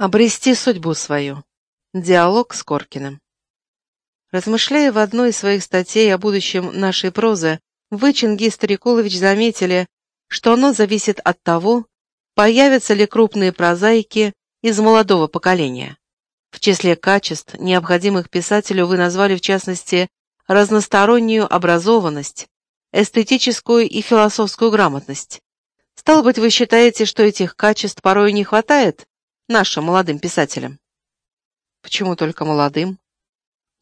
Обрести судьбу свою. Диалог с Коркиным. Размышляя в одной из своих статей о будущем нашей прозы, вы, Чингис Старикулович, заметили, что оно зависит от того, появятся ли крупные прозаики из молодого поколения. В числе качеств, необходимых писателю, вы назвали, в частности, разностороннюю образованность, эстетическую и философскую грамотность. Стало быть, вы считаете, что этих качеств порой не хватает нашим молодым писателям. Почему только молодым?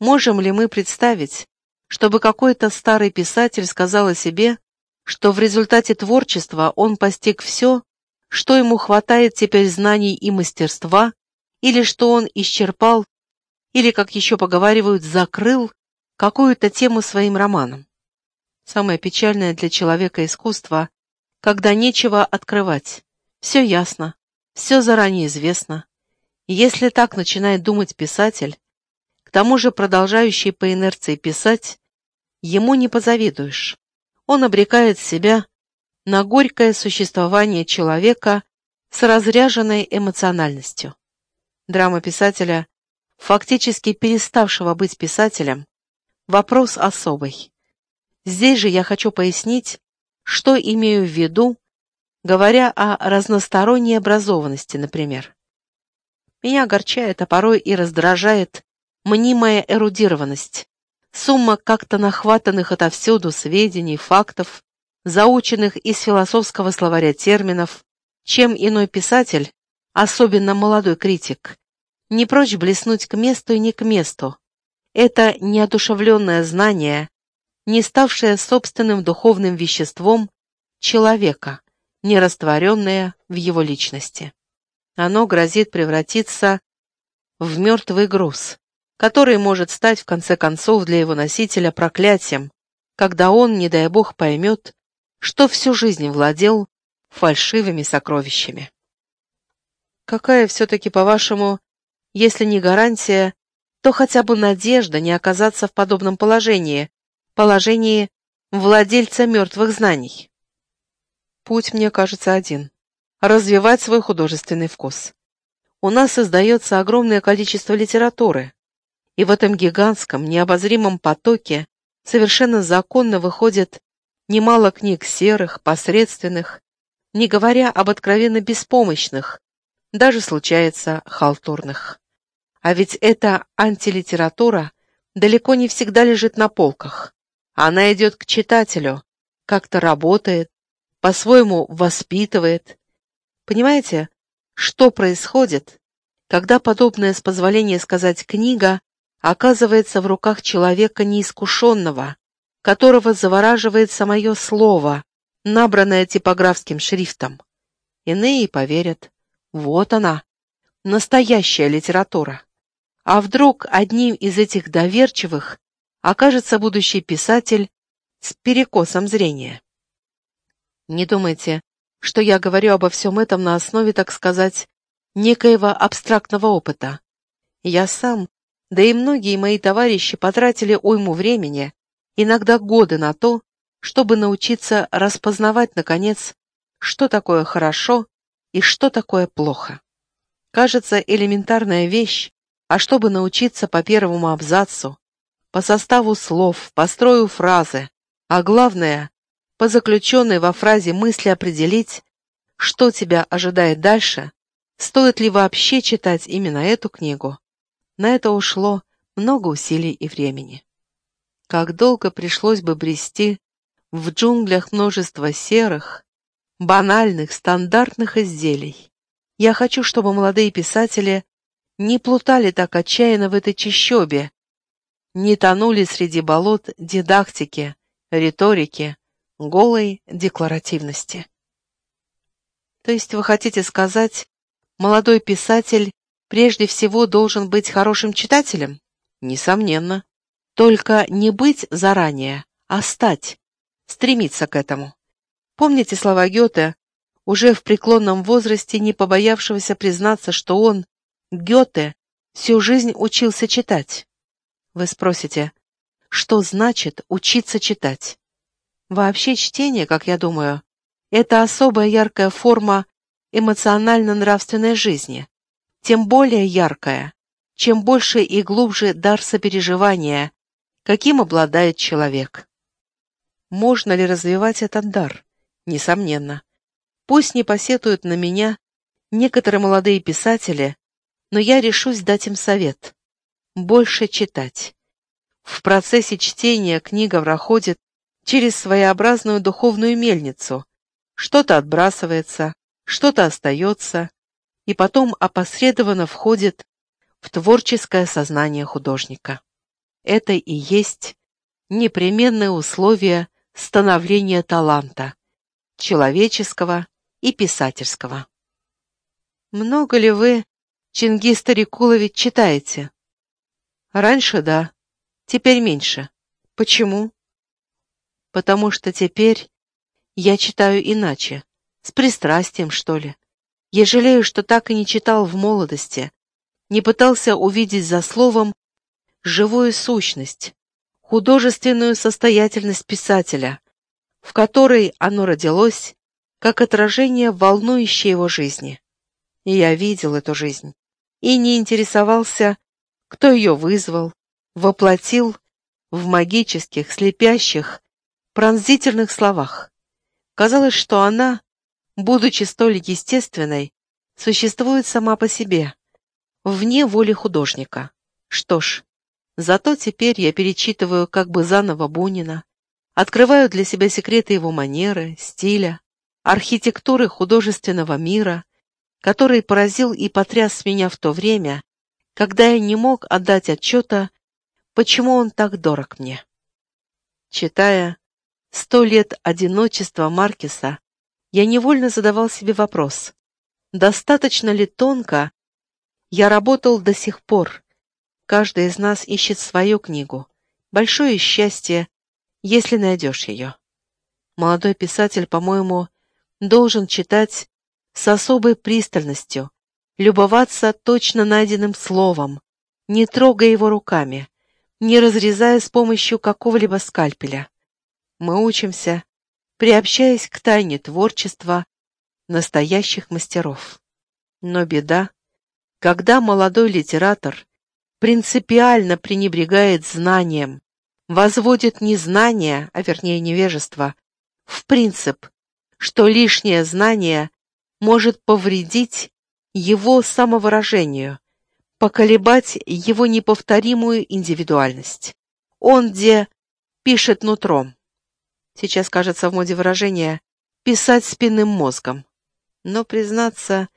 Можем ли мы представить, чтобы какой-то старый писатель сказал о себе, что в результате творчества он постиг все, что ему хватает теперь знаний и мастерства, или что он исчерпал, или, как еще поговаривают, закрыл какую-то тему своим романом. Самое печальное для человека искусство, когда нечего открывать, все ясно, все заранее известно. если так начинает думать писатель, к тому же продолжающий по инерции писать, ему не позавидуешь. Он обрекает себя на горькое существование человека с разряженной эмоциональностью. Драма писателя, фактически переставшего быть писателем, вопрос особый. Здесь же я хочу пояснить, что имею в виду, говоря о разносторонней образованности, например. Меня огорчает, а порой и раздражает мнимая эрудированность, сумма как-то нахватанных отовсюду сведений, фактов, заученных из философского словаря терминов, чем иной писатель, особенно молодой критик, не прочь блеснуть к месту и не к месту. Это неодушевленное знание, не ставшее собственным духовным веществом человека, не растворенное в его личности. Оно грозит превратиться в мертвый груз, который может стать в конце концов для его носителя проклятием, когда он, не дай бог, поймет, что всю жизнь владел фальшивыми сокровищами. Какая все-таки, по-вашему, если не гарантия, то хотя бы надежда не оказаться в подобном положении, положении владельца мертвых знаний? Путь, мне кажется, один – развивать свой художественный вкус. У нас создается огромное количество литературы, и в этом гигантском, необозримом потоке совершенно законно выходит немало книг серых, посредственных, не говоря об откровенно беспомощных, даже случается халтурных. А ведь эта антилитература далеко не всегда лежит на полках. Она идет к читателю, как-то работает, по-своему воспитывает. Понимаете, что происходит, когда подобная, с позволения сказать, книга оказывается в руках человека неискушенного, которого завораживает самое слово, набранное типографским шрифтом. Иные поверят, вот она, настоящая литература. А вдруг одним из этих доверчивых окажется будущий писатель с перекосом зрения? Не думайте, что я говорю обо всем этом на основе, так сказать, некоего абстрактного опыта. Я сам, да и многие мои товарищи потратили уйму времени, иногда годы на то, чтобы научиться распознавать, наконец, что такое хорошо и что такое плохо. Кажется, элементарная вещь, а чтобы научиться по первому абзацу, по составу слов, по строю фразы, а главное, по заключенной во фразе мысли определить, что тебя ожидает дальше, стоит ли вообще читать именно эту книгу. На это ушло много усилий и времени. Как долго пришлось бы брести в джунглях множество серых, банальных, стандартных изделий. Я хочу, чтобы молодые писатели не плутали так отчаянно в этой чащобе, не тонули среди болот дидактики, риторики, голой декларативности. То есть вы хотите сказать, молодой писатель прежде всего должен быть хорошим читателем? Несомненно. Только не быть заранее, а стать, стремиться к этому. Помните слова Гёте, уже в преклонном возрасте не побоявшегося признаться, что он, Гёте, всю жизнь учился читать? Вы спросите, что значит учиться читать? Вообще чтение, как я думаю, это особая яркая форма эмоционально-нравственной жизни, тем более яркая, чем больше и глубже дар сопереживания, каким обладает человек. Можно ли развивать этот дар? Несомненно. Пусть не посетуют на меня некоторые молодые писатели, но я решусь дать им совет. Больше читать. В процессе чтения книга проходит через своеобразную духовную мельницу. Что-то отбрасывается, что-то остается, и потом опосредованно входит в творческое сознание художника. Это и есть непременное условие становления таланта, человеческого и писательского. Много ли вы, Чингис Тарикулович, читаете? Раньше да, теперь меньше. Почему? Потому что теперь я читаю иначе, с пристрастием, что ли. Я жалею, что так и не читал в молодости, не пытался увидеть за словом живую сущность, художественную состоятельность писателя, в которой оно родилось, как отражение волнующей его жизни. И я видел эту жизнь и не интересовался, кто ее вызвал, воплотил в магических, слепящих, пронзительных словах. Казалось, что она, будучи столь естественной, существует сама по себе, вне воли художника. Что ж, зато теперь я перечитываю как бы заново Бунина, открываю для себя секреты его манеры, стиля, архитектуры художественного мира, который поразил и потряс меня в то время, когда я не мог отдать отчета, почему он так дорог мне. Читая «Сто лет одиночества» Маркеса, я невольно задавал себе вопрос, достаточно ли тонко я работал до сих пор. Каждый из нас ищет свою книгу. Большое счастье, если найдешь ее. Молодой писатель, по-моему, должен читать с особой пристальностью, любоваться точно найденным словом, не трогая его руками, не разрезая с помощью какого-либо скальпеля. Мы учимся, приобщаясь к тайне творчества настоящих мастеров. Но беда, когда молодой литератор принципиально пренебрегает знанием, возводит не знание, а вернее невежество, в принцип, что лишнее знание может повредить его самовыражению, поколебать его неповторимую индивидуальность. Он где пишет нутром. Сейчас, кажется, в моде выражение «писать спинным мозгом». Но, признаться,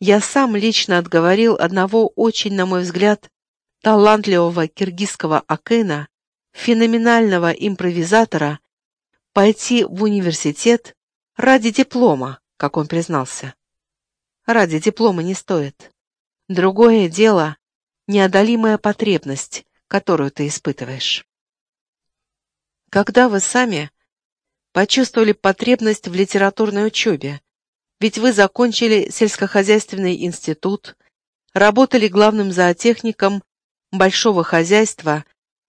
я сам лично отговорил одного очень, на мой взгляд, талантливого киргизского акена, феноменального импровизатора, пойти в университет ради диплома, как он признался. Ради диплома не стоит. Другое дело — неодолимая потребность, которую ты испытываешь. Когда вы сами почувствовали потребность в литературной учебе, ведь вы закончили сельскохозяйственный институт, работали главным зоотехником большого хозяйства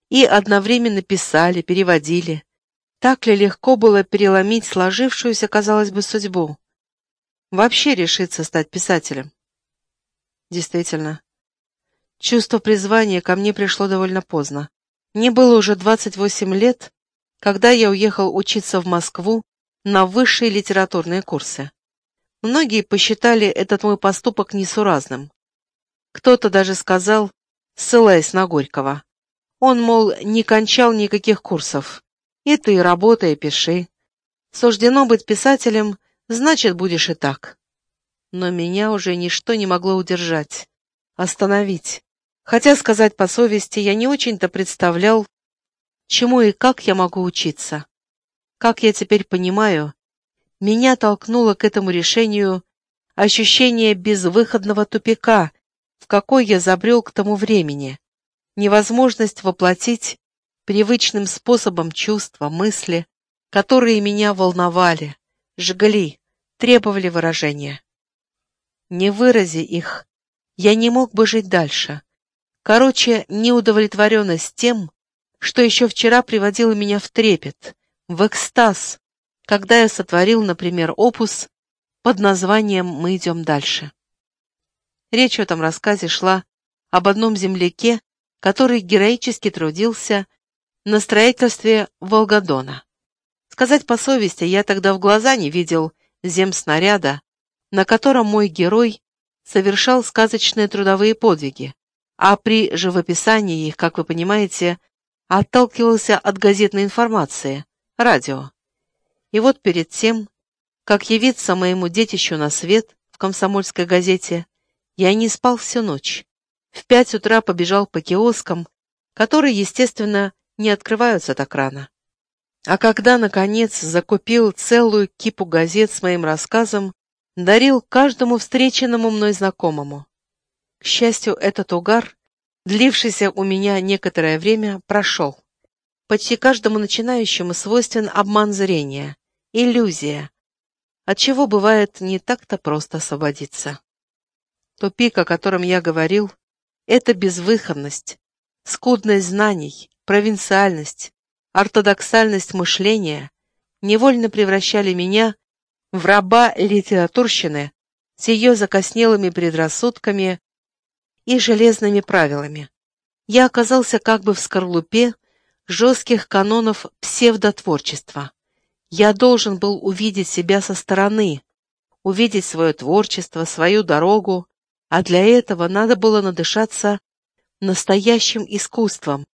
и одновременно писали, переводили. Так ли легко было переломить сложившуюся, казалось бы, судьбу? Вообще решиться стать писателем? Действительно. Чувство призвания ко мне пришло довольно поздно. Мне было уже 28 лет, когда я уехал учиться в Москву на высшие литературные курсы. Многие посчитали этот мой поступок несуразным. Кто-то даже сказал, ссылаясь на Горького, он, мол, не кончал никаких курсов. И ты работай, пиши. Суждено быть писателем, значит, будешь и так. Но меня уже ничто не могло удержать, остановить. Хотя, сказать по совести, я не очень-то представлял, чему и как я могу учиться. Как я теперь понимаю, меня толкнуло к этому решению ощущение безвыходного тупика, в какой я забрел к тому времени, невозможность воплотить привычным способом чувства, мысли, которые меня волновали, жгли, требовали выражения. Не вырази их, я не мог бы жить дальше. Короче, неудовлетворенность тем, что еще вчера приводило меня в трепет, в экстаз, когда я сотворил, например, опус под названием «Мы идем дальше». Речь в этом рассказе шла об одном земляке, который героически трудился на строительстве Волгодона. Сказать по совести, я тогда в глаза не видел земснаряда, на котором мой герой совершал сказочные трудовые подвиги, а при живописании их, как вы понимаете, отталкивался от газетной информации, радио. И вот перед тем, как явиться моему детищу на свет в комсомольской газете, я не спал всю ночь. В пять утра побежал по киоскам, которые, естественно, не открываются так рано. А когда, наконец, закупил целую кипу газет с моим рассказом, дарил каждому встреченному мной знакомому. К счастью, этот угар, длившийся у меня некоторое время, прошел. Почти каждому начинающему свойствен обман зрения, иллюзия, от чего бывает не так-то просто освободиться. Тупик, о котором я говорил, это безвыходность, скудность знаний, провинциальность, ортодоксальность мышления невольно превращали меня в раба литературщины с ее закоснелыми предрассудками и железными правилами. Я оказался как бы в скорлупе жестких канонов псевдотворчества. Я должен был увидеть себя со стороны, увидеть свое творчество, свою дорогу, а для этого надо было надышаться настоящим искусством,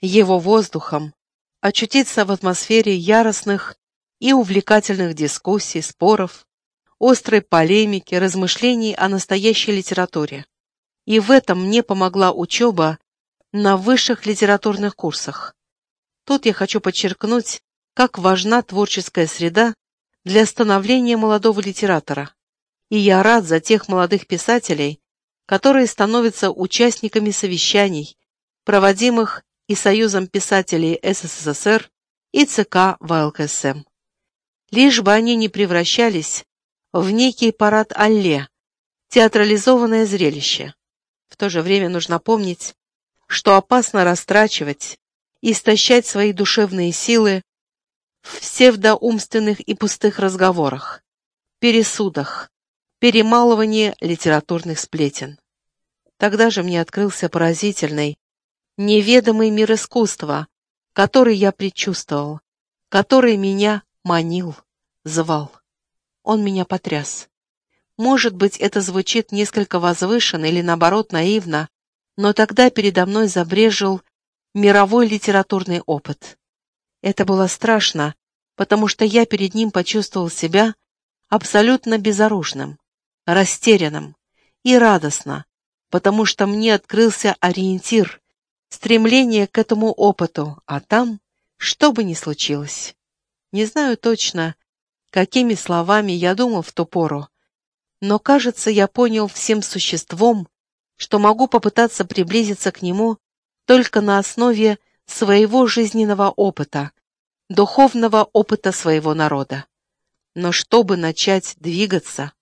его воздухом, очутиться в атмосфере яростных и увлекательных дискуссий, споров, острой полемики, размышлений о настоящей литературе. И в этом мне помогла учеба на высших литературных курсах. Тут я хочу подчеркнуть, как важна творческая среда для становления молодого литератора и я рад за тех молодых писателей, которые становятся участниками совещаний, проводимых и Союзом писателей СССР и ЦК ВЛКСМ. Лишь бы они не превращались в некий парад алле, театрализованное зрелище. В то же время нужно помнить, что опасно растрачивать, истощать свои душевные силы в псевдоумственных и пустых разговорах, пересудах, перемалывание литературных сплетен. Тогда же мне открылся поразительный, неведомый мир искусства, который я предчувствовал, который меня манил, звал. Он меня потряс. Может быть, это звучит несколько возвышенно или, наоборот, наивно, но тогда передо мной забрежил мировой литературный опыт. Это было страшно, потому что я перед ним почувствовал себя абсолютно безоружным растерянным и радостно, потому что мне открылся ориентир, стремление к этому опыту, а там, что бы ни случилось. Не знаю точно, какими словами я думал в ту пору, но, кажется, я понял всем существом, что могу попытаться приблизиться к нему только на основе своего жизненного опыта, духовного опыта своего народа. Но чтобы начать двигаться,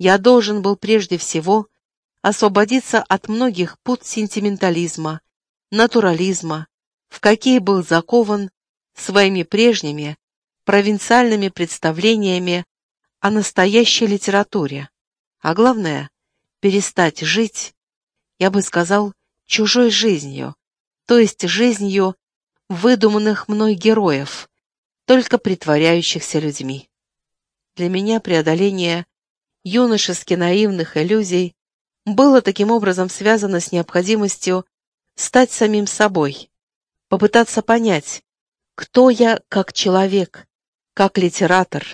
я должен был прежде всего освободиться от многих пут сентиментализма, натурализма, в какие был закован своими прежними провинциальными представлениями о настоящей литературе, а главное — перестать жить, я бы сказал, чужой жизнью, то есть жизнью выдуманных мной героев, только притворяющихся людьми. Для меня преодоление юношески наивных иллюзий было таким образом связано с необходимостью стать самим собой, попытаться понять, кто я как человек, как литератор,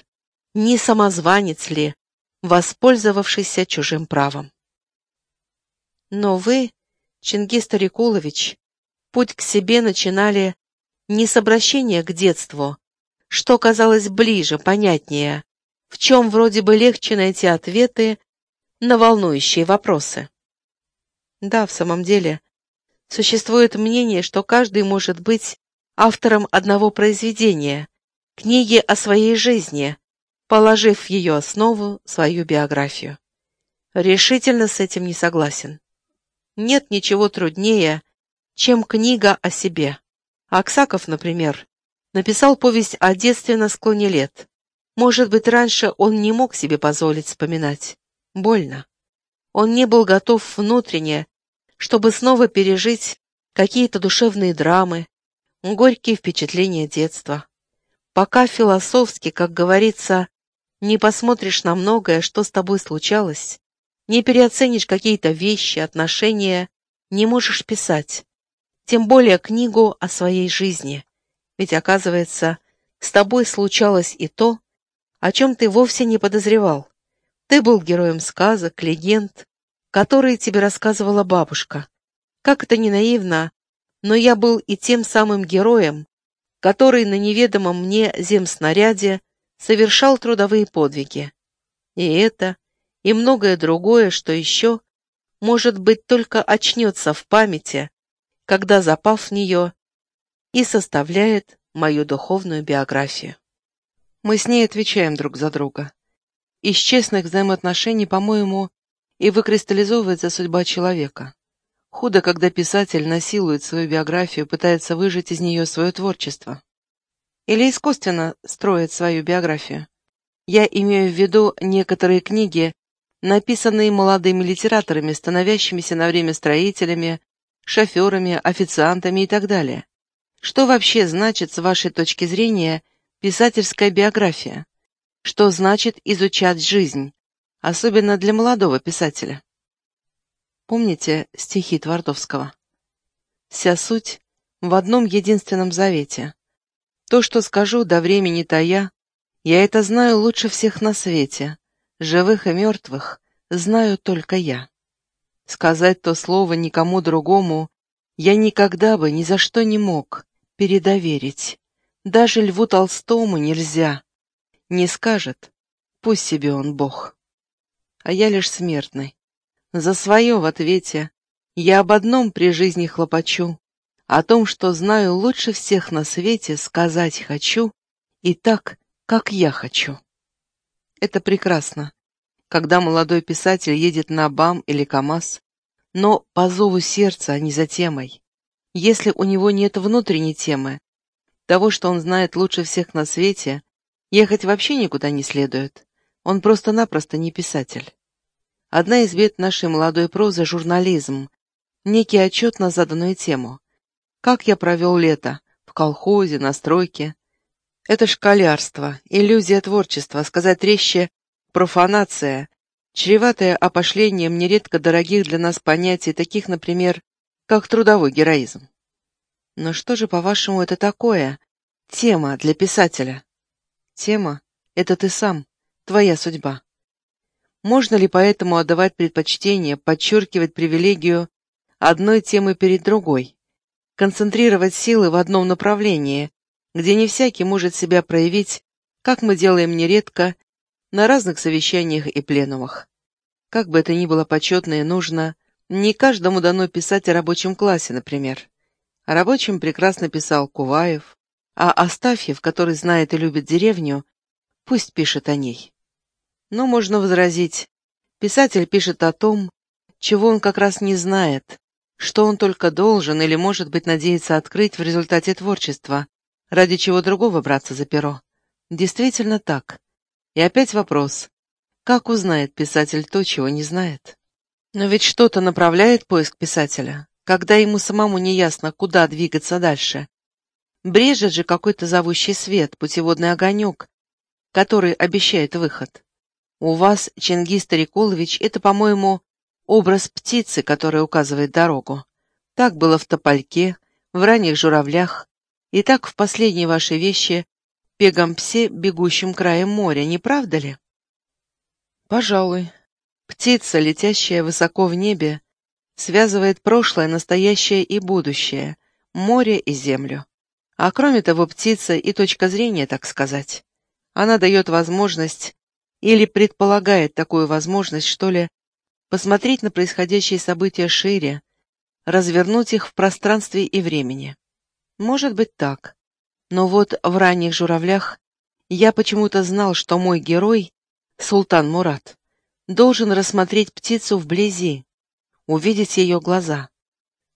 не самозванец ли, воспользовавшийся чужим правом. Но вы, Чингис Тарикулович, путь к себе начинали не с обращения к детству, что казалось ближе, понятнее, в чем вроде бы легче найти ответы на волнующие вопросы. Да, в самом деле, существует мнение, что каждый может быть автором одного произведения, книги о своей жизни, положив в ее основу свою биографию. Решительно с этим не согласен. Нет ничего труднее, чем книга о себе. Аксаков, например, написал повесть о детстве на склоне лет. Может быть, раньше он не мог себе позволить вспоминать. Больно. Он не был готов внутренне, чтобы снова пережить какие-то душевные драмы, горькие впечатления детства. Пока философски, как говорится, не посмотришь на многое, что с тобой случалось, не переоценишь какие-то вещи, отношения, не можешь писать. Тем более книгу о своей жизни. Ведь, оказывается, с тобой случалось и то, о чем ты вовсе не подозревал. Ты был героем сказок, легенд, которые тебе рассказывала бабушка. Как это не наивно, но я был и тем самым героем, который на неведомом мне земснаряде совершал трудовые подвиги. И это, и многое другое, что еще, может быть, только очнется в памяти, когда запав в нее и составляет мою духовную биографию. Мы с ней отвечаем друг за друга. Из честных взаимоотношений, по-моему, и выкристаллизовывается судьба человека. Худо, когда писатель насилует свою биографию, пытается выжать из нее свое творчество. Или искусственно строит свою биографию. Я имею в виду некоторые книги, написанные молодыми литераторами, становящимися на время строителями, шоферами, официантами и так далее. Что вообще значит, с вашей точки зрения, писательская биография? Что значит изучать жизнь, особенно для молодого писателя? Помните стихи Твардовского? Вся суть в одном единственном завете. То, что скажу до времени тая, я это знаю лучше всех на свете, живых и мертвых знаю только я. Сказать то слово никому другому я никогда бы ни за что не мог передоверить. Даже Льву Толстому нельзя. Не скажет, пусть себе он Бог. А я лишь смертный, за свое в ответе я об одном при жизни хлопочу, о том, что знаю лучше всех на свете, сказать хочу, и так, как я хочу. Это прекрасно, когда молодой писатель едет на БАМ или КАМАЗ, но по зову сердца, а не за темой. Если у него нет внутренней темы, того, что он знает лучше всех на свете, ехать вообще никуда не следует. Он просто-напросто не писатель. Одна из бед нашей молодой прозы — журнализм. Некий отчет на заданную тему. Как я провел лето? В колхозе, на стройке. Это школярство, иллюзия творчества, сказать резче — профанация, чреватая опошлением нередко дорогих для нас понятий, таких, например, как трудовой героизм. Но что же, по-вашему, это такое? Тема для писателя. Тема — это ты сам, твоя судьба. Можно ли поэтому отдавать предпочтение, подчеркивать привилегию одной темы перед другой, концентрировать силы в одном направлении, где не всякий может себя проявить, как мы делаем нередко, на разных совещаниях и пленумах. Как бы это ни было почетно и нужно, не каждому дано писать о рабочем классе, например. О рабочем прекрасно писал Куваев, а Астафьев, который знает и любит деревню, пусть пишет о ней. Но можно возразить, писатель пишет о том, чего он как раз не знает, что он только должен или, может быть, надеется открыть в результате творчества, ради чего другого браться за перо. Действительно так. И опять вопрос, как узнает писатель то, чего не знает? Но ведь что-то направляет поиск писателя, когда ему самому не ясно, куда двигаться дальше. Брежет же какой-то зовущий свет, путеводный огонек, который обещает выход. У вас, Чингис Тарикулович, это, по-моему, образ птицы, которая указывает дорогу. Так было в Топольке, в ранних журавлях, и так в последней вашей вещи «Пегом псе, бегущим краем моря», не правда ли? Пожалуй. Птица, летящая высоко в небе, связывает прошлое, настоящее и будущее, море и землю. А кроме того, птица и точка зрения, так сказать. Она дает возможность или предполагает такую возможность, что ли, посмотреть на происходящие события шире, развернуть их в пространстве и времени. Может быть так. Но вот в ранних журавлях я почему-то знал, что мой герой, Султан Мурат, должен рассмотреть птицу вблизи, увидеть ее глаза.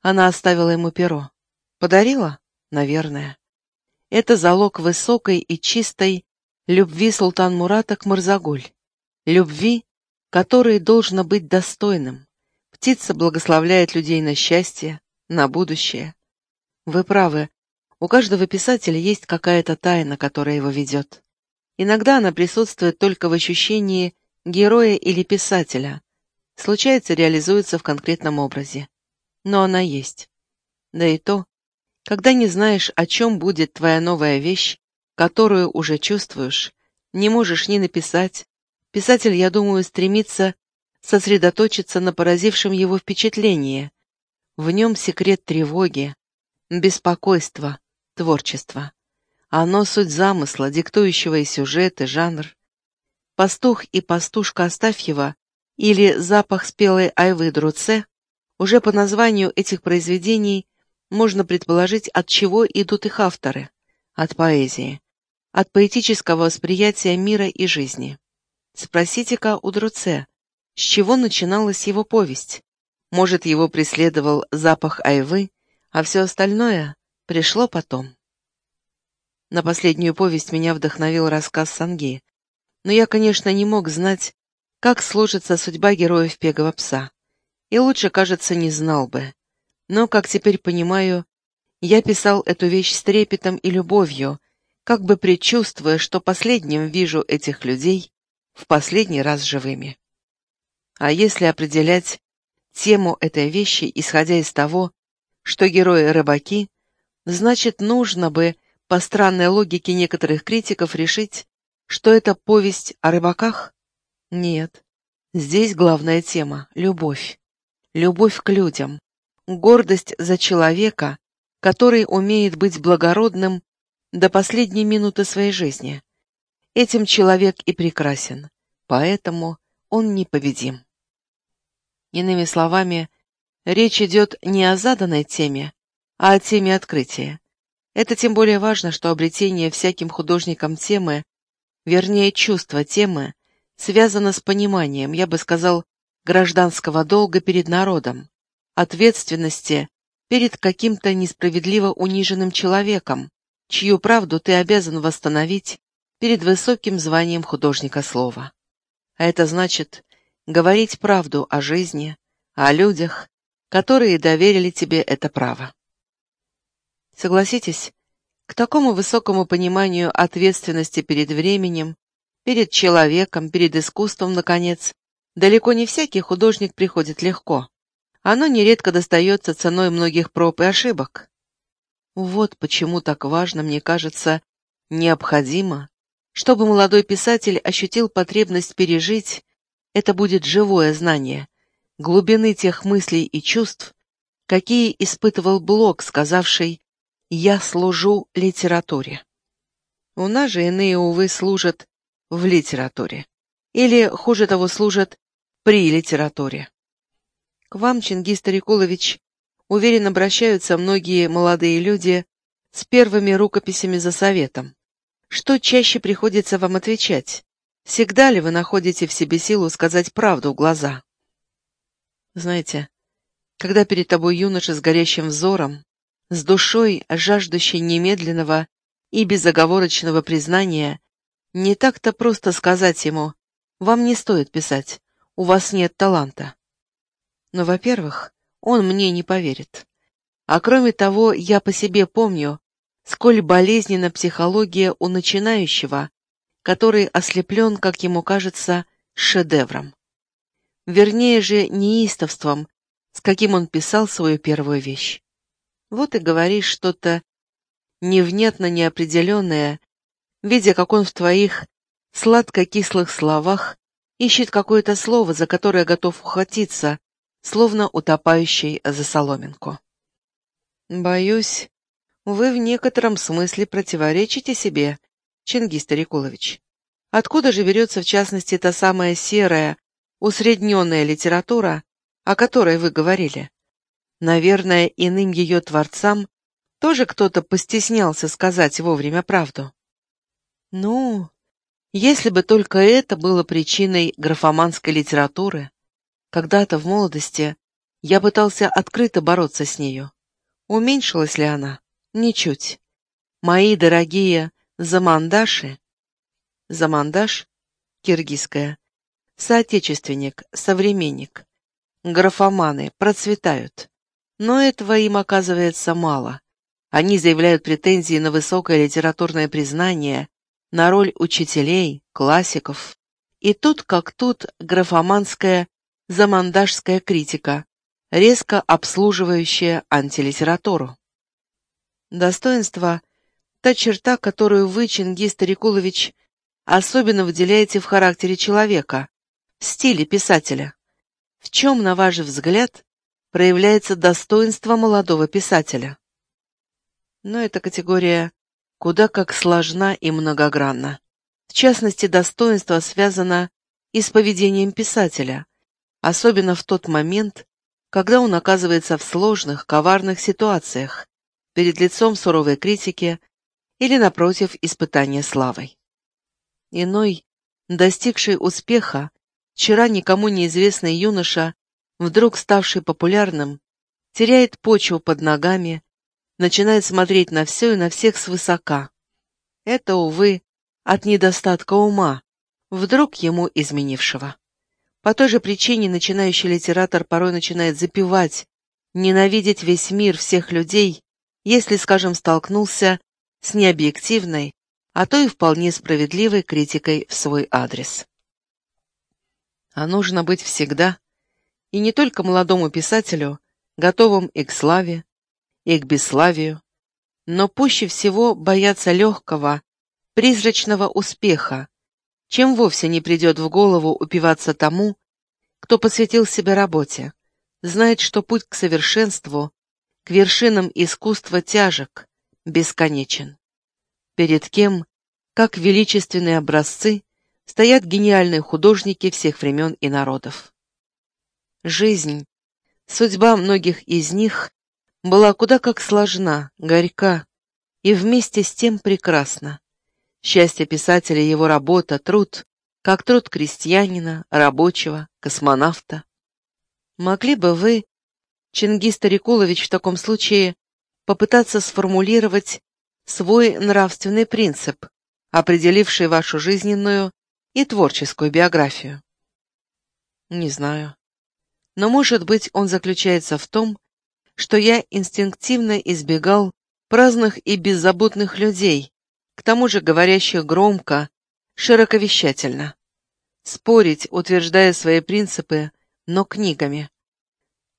Она оставила ему перо. Подарила? Наверное. Это залог высокой и чистой любви Султан Мурата к Марзагуль, любви, который должно быть достойным. Птица благословляет людей на счастье, на будущее. Вы правы, у каждого писателя есть какая-то тайна, которая его ведет. Иногда она присутствует только в ощущении героя или писателя, случается реализуется в конкретном образе. Но она есть. Да и то, когда не знаешь, о чем будет твоя новая вещь, которую уже чувствуешь, не можешь ни написать, писатель, я думаю, стремится сосредоточиться на поразившем его впечатлении. В нем секрет тревоги, беспокойства, творчества. Оно суть замысла, диктующего и сюжет, и жанр. «Пастух и пастушка Астафьева» или «Запах спелой айвы Друце» уже по названию этих произведений можно предположить, от чего идут их авторы. От поэзии. От поэтического восприятия мира и жизни. Спросите-ка у Друце, с чего начиналась его повесть? Может, его преследовал запах айвы, а все остальное пришло потом. На последнюю повесть меня вдохновил рассказ Санги, но я, конечно, не мог знать, как сложится судьба героев «Пегого пса». И лучше, кажется, не знал бы. Но, как теперь понимаю, я писал эту вещь с трепетом и любовью, как бы предчувствуя, что последним вижу этих людей в последний раз живыми. А если определять тему этой вещи, исходя из того, что герои рыбаки, значит, нужно бы, по странной логике некоторых критиков, решить, что это повесть о рыбаках? Нет. Здесь главная тема — любовь. Любовь к людям. Гордость за человека, который умеет быть благородным до последней минуты своей жизни. Этим человек и прекрасен, поэтому он непобедим. Иными словами, речь идет не о заданной теме, а о теме открытия. Это тем более важно, что обретение всяким художником темы, вернее чувства темы, связано с пониманием, я бы сказал, гражданского долга перед народом, ответственности перед каким-то несправедливо униженным человеком, чью правду ты обязан восстановить перед высоким званием художника слова. А это значит говорить правду о жизни, о людях, которые доверили тебе это право. Согласитесь, к такому высокому пониманию ответственности перед временем, перед человеком, перед искусством, наконец, далеко не всякий художник приходит легко. Оно нередко достается ценой многих проб и ошибок. Вот почему так важно, мне кажется, необходимо, чтобы молодой писатель ощутил потребность пережить это будет живое знание, глубины тех мыслей и чувств, какие испытывал Блок, сказавший «Я служу литературе». У нас же иные, увы, служат в литературе. Или, хуже того, служат при литературе. К вам, Чингис Тарикулович, уверенно обращаются многие молодые люди с первыми рукописями за советом. Что чаще приходится вам отвечать? Всегда ли вы находите в себе силу сказать правду в глаза? Знаете, когда перед тобой юноша с горящим взором, с душой, жаждущей немедленного и безоговорочного признания, не так-то просто сказать ему «Вам не стоит писать, у вас нет таланта». Но, во-первых, он мне не поверит. А кроме того, я по себе помню, сколь болезненна психология у начинающего, который ослеплен, как ему кажется, шедевром. Вернее же, неистовством, с каким он писал свою первую вещь. Вот и говоришь что-то невнятно неопределенное, видя, как он в твоих сладко-кислых словах ищет какое-то слово, за которое готов ухватиться, словно утопающий за соломинку. Боюсь, вы в некотором смысле противоречите себе, Чингис Старикулович. Откуда же берется, в частности, та самая серая, усредненная литература, о которой вы говорили? Наверное, иным ее творцам тоже кто-то постеснялся сказать вовремя правду. Ну, если бы только это было причиной графоманской литературы, когда-то в молодости я пытался открыто бороться с нею. Уменьшилась ли она? Ничуть. Мои дорогие Замандаши, Замандаш, киргизская, соотечественник, современник. Графоманы процветают. Но этого им оказывается мало. Они заявляют претензии на высокое литературное признание, на роль учителей, классиков. И тут как тут графоманская замандажская критика, резко обслуживающая антилитературу. Достоинство – та черта, которую вы, Чингис Тарикулович, особенно выделяете в характере человека, в стиле писателя. В чем, на ваш взгляд, проявляется достоинство молодого писателя? Но эта категория куда как сложна и многогранна. В частности, достоинство связано и с поведением писателя, особенно в тот момент, когда он оказывается в сложных, коварных ситуациях, перед лицом суровой критики или, напротив, испытания славой. Иной, достигший успеха, вчера никому неизвестный юноша, вдруг ставший популярным, теряет почву под ногами, начинает смотреть на все и на всех свысока. Это, увы, от недостатка ума, вдруг ему изменившего. По той же причине начинающий литератор порой начинает запивать, ненавидеть весь мир, всех людей, если, скажем, столкнулся с необъективной, а то и вполне справедливой критикой в свой адрес. А нужно быть всегда, и не только молодому писателю, готовым и к славе, и к бесславию, но пуще всего бояться легкого, призрачного успеха, чем вовсе не придет в голову упиваться тому, кто посвятил себя работе, знает, что путь к совершенству, к вершинам искусства тяжек, бесконечен. Перед кем, как величественные образцы, стоят гениальные художники всех времен и народов. Жизнь, судьба многих из них была куда как сложна, горька и вместе с тем прекрасна. Счастье писателя, его работа, труд, как труд крестьянина, рабочего, космонавта. Могли бы вы, Чингис Тарикулович, в таком случае попытаться сформулировать свой нравственный принцип, определивший вашу жизненную и творческую биографию? Не знаю. Но, может быть, он заключается в том, что я инстинктивно избегал праздных и беззаботных людей, к тому же говорящих громко, широковещательно. Спорить, утверждая свои принципы, но книгами.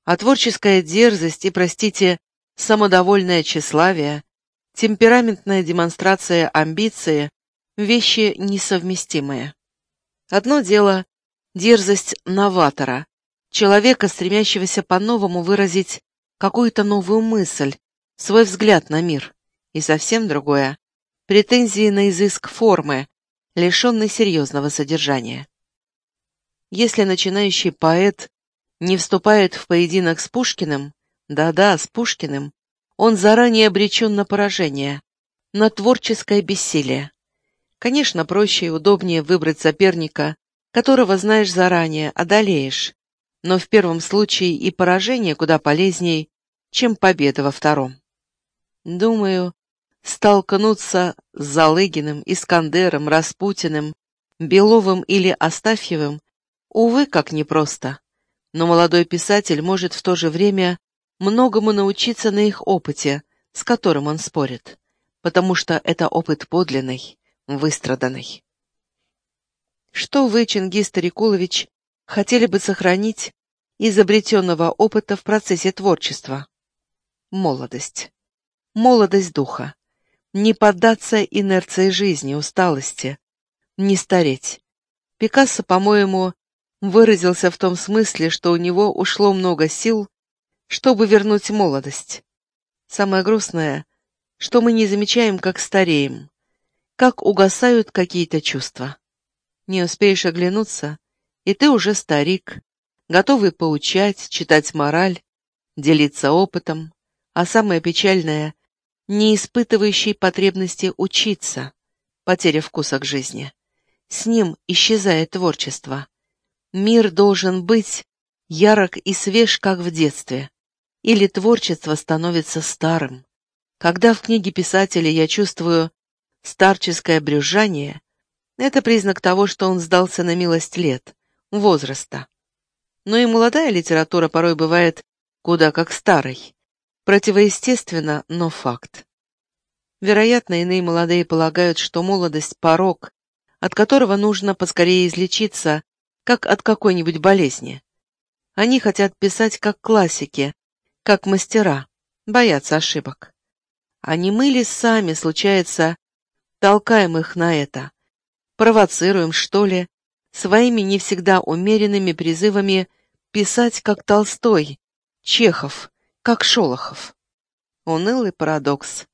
А творческая дерзость и, простите, самодовольное тщеславие, темпераментная демонстрация амбиции – вещи несовместимые. Одно дело – дерзость новатора, человека, стремящегося по-новому выразить какую-то новую мысль, свой взгляд на мир. И совсем другое — претензии на изыск формы, лишенной серьезного содержания. Если начинающий поэт не вступает в поединок с Пушкиным, да-да, с Пушкиным, он заранее обречен на поражение, на творческое бессилие. Конечно, проще и удобнее выбрать соперника, которого знаешь заранее, одолеешь, но в первом случае и поражение куда полезней, чем победа во втором. Думаю, столкнуться с Залыгиным, Искандером, Распутиным, Беловым или Астафьевым, увы, как непросто. Но молодой писатель может в то же время многому научиться на их опыте, с которым он спорит, потому что это опыт подлинный, выстраданный. Что вы, Чингис Тарикулович, хотели бы сохранить изобретенного опыта в процессе творчества. Молодость. Молодость духа. Не поддаться инерции жизни, усталости. Не стареть. Пикассо, по-моему, выразился в том смысле, что у него ушло много сил, чтобы вернуть молодость. Самое грустное, что мы не замечаем, как стареем, как угасают какие-то чувства. Не успеешь оглянуться, и ты уже старик, готовый поучать, читать мораль, делиться опытом, а самое печальное — не испытывающий потребности учиться, потеря вкуса к жизни. С ним исчезает творчество. Мир должен быть ярок и свеж, как в детстве, или творчество становится старым. Когда в книге писателя я чувствую старческое брюзжание, это признак того, что он сдался на милость лет, возраста. Но и молодая литература порой бывает куда как старой. Противоестественно, но факт. Вероятно, иные молодые полагают, что молодость – порог, от которого нужно поскорее излечиться, как от какой-нибудь болезни. Они хотят писать как классики, как мастера, боятся ошибок. Они мы сами, случается, толкаем их на это, провоцируем, что ли, своими не всегда умеренными призывами писать как Толстой, Чехов, как Шолохов. Унылый парадокс.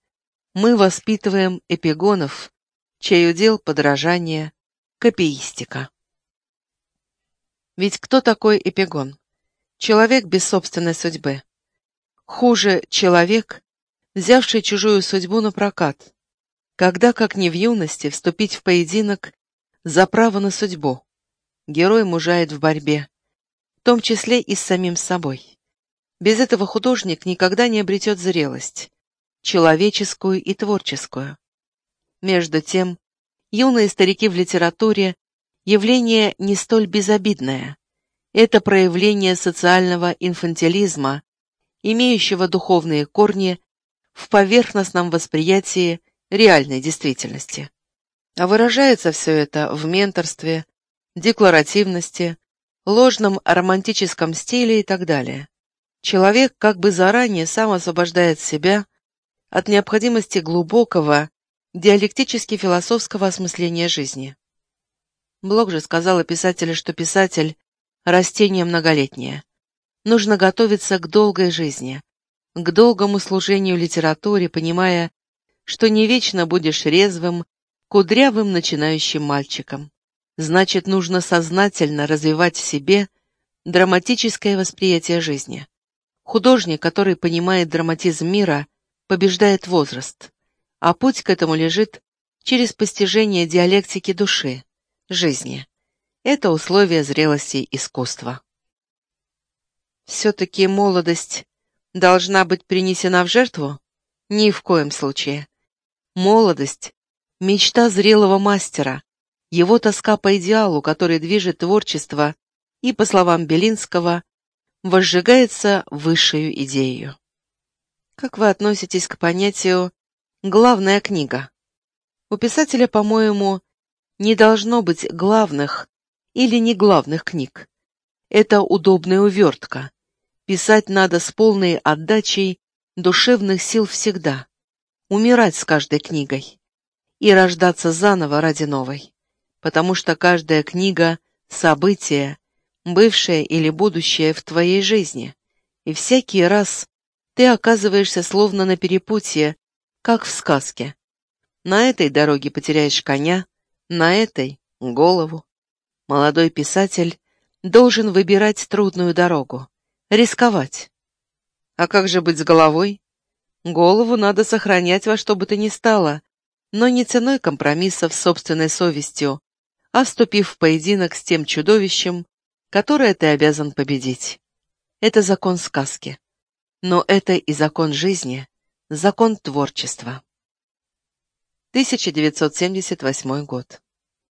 Мы воспитываем эпигонов, чей удел подражание, копиистика. Ведь кто такой эпигон? Человек без собственной судьбы. Хуже человек, взявший чужую судьбу на прокат, когда, как не в юности, вступить в поединок за право на судьбу. Герой мужает в борьбе, в том числе и с самим собой. Без этого художник никогда не обретет зрелость, человеческую и творческую. Между тем, юные старики в литературе – явление не столь безобидное. Это проявление социального инфантилизма, имеющего духовные корни в поверхностном восприятии реальной действительности. А выражается все это в менторстве, декларативности, ложном романтическом стиле и так далее. Человек как бы заранее сам освобождает себя от необходимости глубокого, диалектически-философского осмысления жизни. Блок же сказал о писателе, что писатель – растение многолетнее. Нужно готовиться к долгой жизни, к долгому служению литературе, понимая, что не вечно будешь резвым, кудрявым начинающим мальчиком. Значит, нужно сознательно развивать в себе драматическое восприятие жизни. Художник, который понимает драматизм мира, побеждает возраст, а путь к этому лежит через постижение диалектики души, жизни. Это условие зрелости искусства. Все-таки молодость должна быть принесена в жертву? Ни в коем случае. Молодость — мечта зрелого мастера, его тоска по идеалу, который движет творчество и, по словам Белинского, возжигается высшую идею. Как вы относитесь к понятию «главная книга»? У писателя, по-моему, не должно быть главных или не главных книг. Это удобная увертка. Писать надо с полной отдачей душевных сил всегда. Умирать с каждой книгой. И рождаться заново ради новой. Потому что каждая книга — событие, бывшее или будущее в твоей жизни. И всякий раз ты оказываешься словно на перепутье, как в сказке. На этой дороге потеряешь коня, на этой — голову. Молодой писатель должен выбирать трудную дорогу, рисковать. А как же быть с головой? Голову надо сохранять во что бы то ни стало, но не ценой компромиссов с собственной совестью, а вступив в поединок с тем чудовищем, которое ты обязан победить. Это закон сказки. Но это и закон жизни, закон творчества. 1978 год.